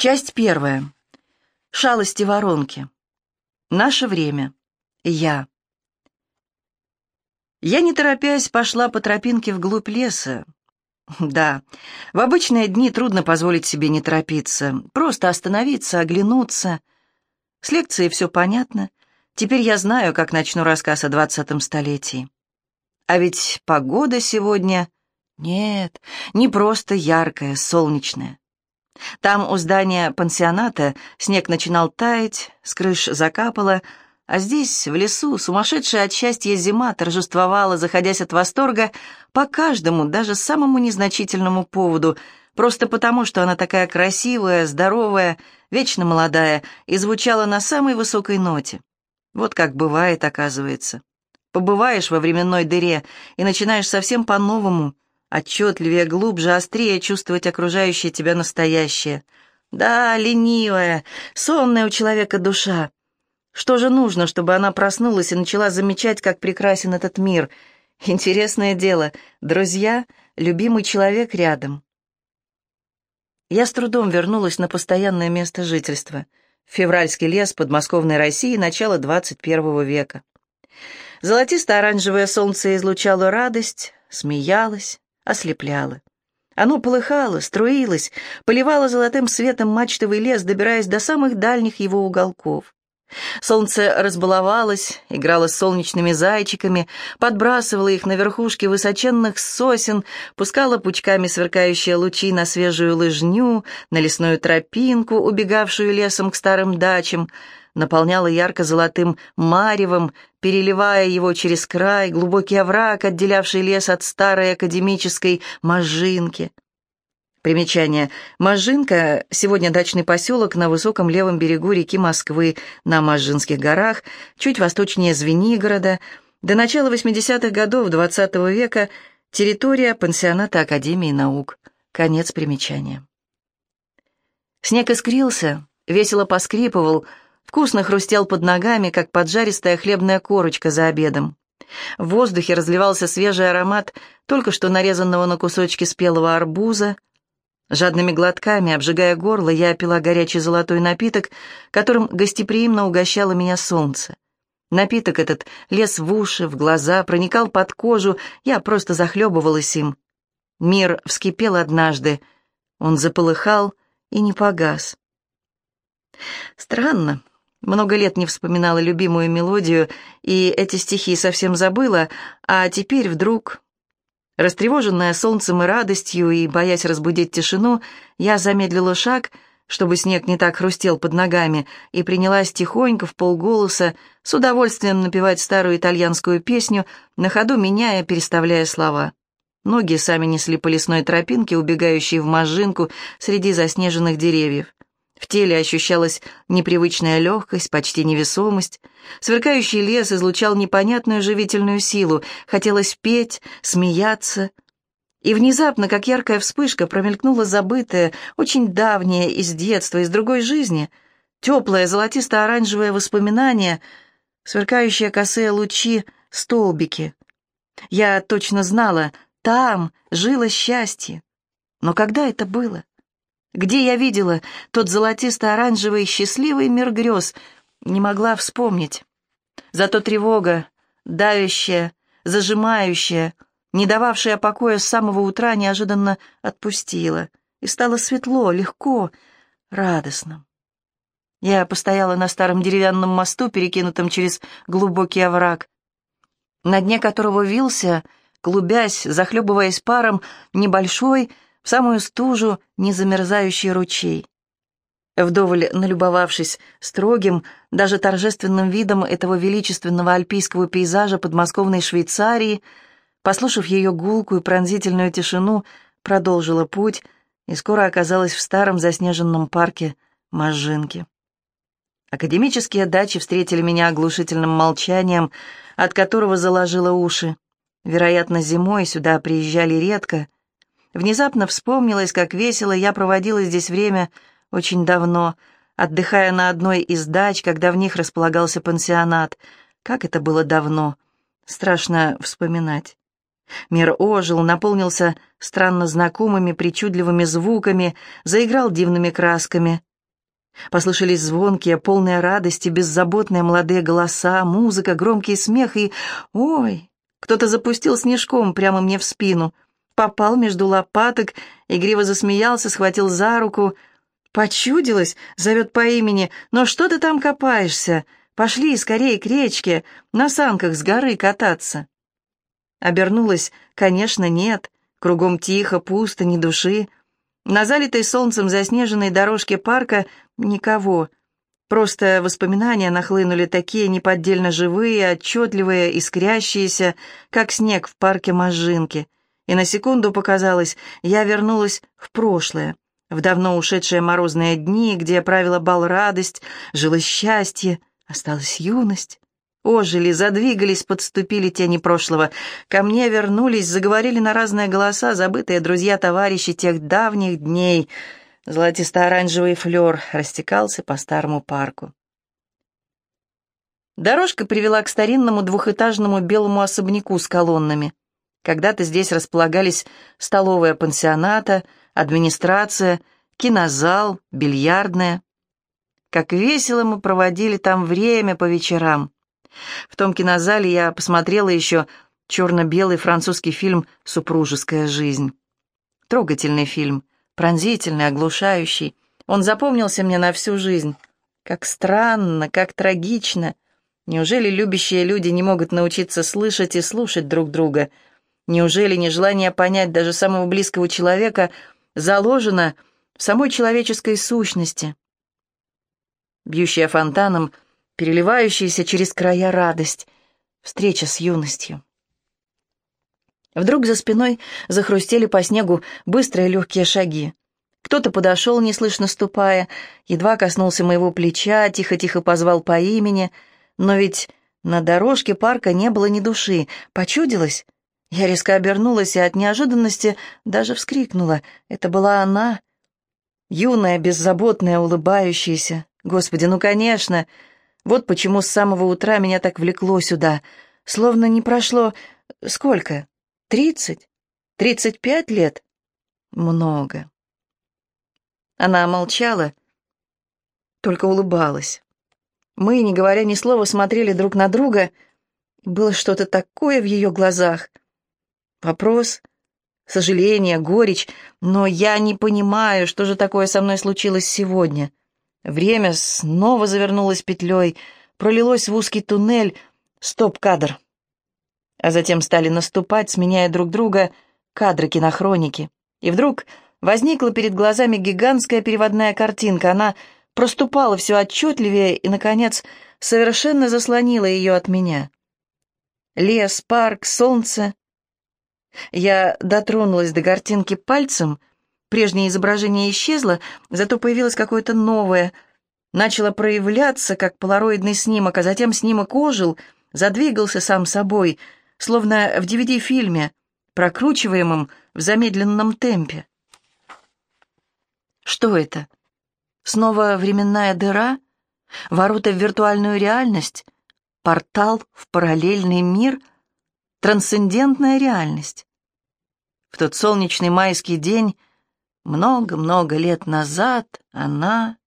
Часть первая. Шалости воронки. Наше время. Я. Я, не торопясь, пошла по тропинке вглубь леса. Да, в обычные дни трудно позволить себе не торопиться, просто остановиться, оглянуться. С лекцией все понятно. Теперь я знаю, как начну рассказ о двадцатом столетии. А ведь погода сегодня... Нет, не просто яркая, солнечная. Там у здания пансионата снег начинал таять, с крыш закапало, а здесь, в лесу, сумасшедшая от счастья зима торжествовала, заходясь от восторга по каждому, даже самому незначительному поводу, просто потому, что она такая красивая, здоровая, вечно молодая и звучала на самой высокой ноте. Вот как бывает, оказывается. Побываешь во временной дыре и начинаешь совсем по-новому — отчетливее, глубже, острее чувствовать окружающее тебя настоящее. Да, ленивая, сонная у человека душа. Что же нужно, чтобы она проснулась и начала замечать, как прекрасен этот мир? Интересное дело, друзья, любимый человек рядом. Я с трудом вернулась на постоянное место жительства. Февральский лес подмосковной России, начало 21 века. Золотисто-оранжевое солнце излучало радость, смеялось, ослепляло. Оно полыхало, струилось, поливало золотым светом мачтовый лес, добираясь до самых дальних его уголков. Солнце разбаловалось, играло с солнечными зайчиками, подбрасывало их на верхушки высоченных сосен, пускало пучками сверкающие лучи на свежую лыжню, на лесную тропинку, убегавшую лесом к старым дачам, наполняла ярко-золотым маревом, переливая его через край, глубокий овраг, отделявший лес от старой академической Можинки. Примечание. Можинка — сегодня дачный поселок на высоком левом берегу реки Москвы, на Можинских горах, чуть восточнее Звенигорода. До начала 80-х годов XX -го века территория пансионата Академии наук. Конец примечания. Снег искрился, весело поскрипывал, Вкусно хрустел под ногами, как поджаристая хлебная корочка за обедом. В воздухе разливался свежий аромат только что нарезанного на кусочки спелого арбуза. Жадными глотками, обжигая горло, я пила горячий золотой напиток, которым гостеприимно угощало меня солнце. Напиток этот лез в уши, в глаза, проникал под кожу, я просто захлебывалась им. Мир вскипел однажды, он заполыхал и не погас. Странно, много лет не вспоминала любимую мелодию, и эти стихи совсем забыла, а теперь вдруг... Растревоженная солнцем и радостью, и боясь разбудить тишину, я замедлила шаг, чтобы снег не так хрустел под ногами, и принялась тихонько, в полголоса, с удовольствием напевать старую итальянскую песню, на ходу меняя, переставляя слова. Ноги сами несли по лесной тропинке, убегающей в можжинку среди заснеженных деревьев. В теле ощущалась непривычная легкость, почти невесомость. Сверкающий лес излучал непонятную живительную силу. Хотелось петь, смеяться. И внезапно, как яркая вспышка, промелькнуло забытое, очень давнее из детства, из другой жизни. Теплое, золотисто-оранжевое воспоминание, сверкающие косые лучи, столбики. Я точно знала, там жило счастье. Но когда это было? Где я видела тот золотисто-оранжевый счастливый мир грез, не могла вспомнить. Зато тревога, давящая, зажимающая, не дававшая покоя с самого утра, неожиданно отпустила, и стало светло, легко, радостно. Я постояла на старом деревянном мосту, перекинутом через глубокий овраг, на дне которого вился, клубясь, захлебываясь паром, небольшой, самую стужу незамерзающий ручей. Вдоволь налюбовавшись строгим, даже торжественным видом этого величественного альпийского пейзажа подмосковной Швейцарии, послушав ее гулкую пронзительную тишину, продолжила путь и скоро оказалась в старом заснеженном парке Можжинки. Академические дачи встретили меня оглушительным молчанием, от которого заложило уши. Вероятно, зимой сюда приезжали редко, Внезапно вспомнилось, как весело я проводила здесь время очень давно, отдыхая на одной из дач, когда в них располагался пансионат. Как это было давно. Страшно вспоминать. Мир ожил, наполнился странно знакомыми причудливыми звуками, заиграл дивными красками. Послышались звонкие, полные радости, беззаботные молодые голоса, музыка, громкий смех и... Ой! Кто-то запустил снежком прямо мне в спину. Попал между лопаток, игриво засмеялся, схватил за руку. «Почудилась!» — зовет по имени. «Но что ты там копаешься? Пошли скорее к речке, на санках с горы кататься». Обернулась, конечно, нет. Кругом тихо, пусто, ни души. На залитой солнцем заснеженной дорожке парка никого. Просто воспоминания нахлынули такие неподдельно живые, отчетливые, искрящиеся, как снег в парке Можжинки. И на секунду показалось, я вернулась в прошлое, в давно ушедшие морозные дни, где правила бал радость, жило счастье, осталась юность. Ожили, задвигались, подступили тени прошлого. Ко мне вернулись, заговорили на разные голоса забытые друзья-товарищи тех давних дней. Золотисто-оранжевый флер растекался по старому парку. Дорожка привела к старинному двухэтажному белому особняку с колоннами. Когда-то здесь располагались столовая пансионата, администрация, кинозал, бильярдная. Как весело мы проводили там время по вечерам. В том кинозале я посмотрела еще черно-белый французский фильм «Супружеская жизнь». Трогательный фильм, пронзительный, оглушающий. Он запомнился мне на всю жизнь. Как странно, как трагично. Неужели любящие люди не могут научиться слышать и слушать друг друга? Неужели нежелание понять даже самого близкого человека заложено в самой человеческой сущности? Бьющая фонтаном — переливающаяся через края радость, встреча с юностью. Вдруг за спиной захрустели по снегу быстрые легкие шаги. Кто-то подошел, неслышно ступая, едва коснулся моего плеча, тихо-тихо позвал по имени, но ведь на дорожке парка не было ни души. Почудилось? Я резко обернулась и от неожиданности даже вскрикнула. Это была она, юная, беззаботная, улыбающаяся. Господи, ну, конечно, вот почему с самого утра меня так влекло сюда. Словно не прошло... Сколько? Тридцать? Тридцать пять лет? Много. Она молчала, только улыбалась. Мы, не говоря ни слова, смотрели друг на друга. Было что-то такое в ее глазах. Вопрос, сожаление, горечь, но я не понимаю, что же такое со мной случилось сегодня. Время снова завернулось петлей, пролилось в узкий туннель. Стоп-кадр. А затем стали наступать, сменяя друг друга, кадры кинохроники. И вдруг возникла перед глазами гигантская переводная картинка. Она проступала все отчетливее и, наконец, совершенно заслонила ее от меня. Лес, парк, солнце. Я дотронулась до картинки пальцем — Прежнее изображение исчезло, зато появилось какое-то новое. Начало проявляться, как полароидный снимок, а затем снимок ожил, задвигался сам собой, словно в DVD-фильме, прокручиваемом в замедленном темпе. Что это? Снова временная дыра? Ворота в виртуальную реальность? Портал в параллельный мир? Трансцендентная реальность? В тот солнечный майский день много-много лет назад она